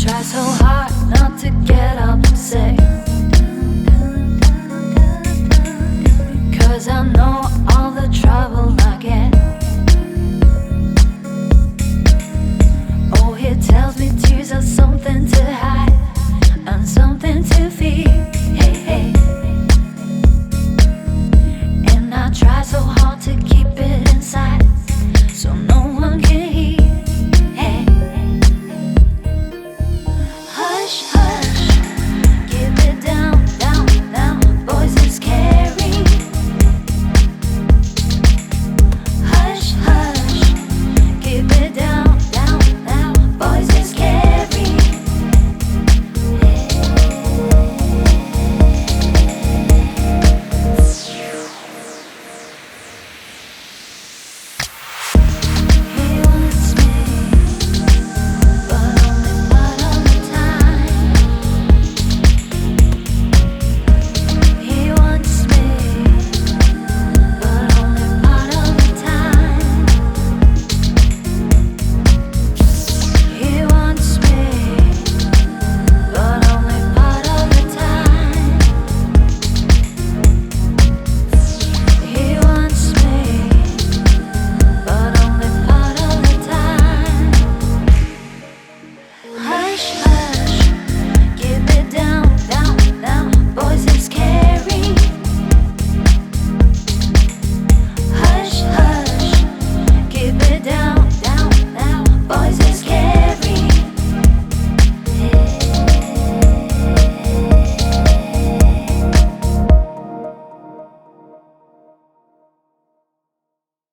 Try so hard not to get upset.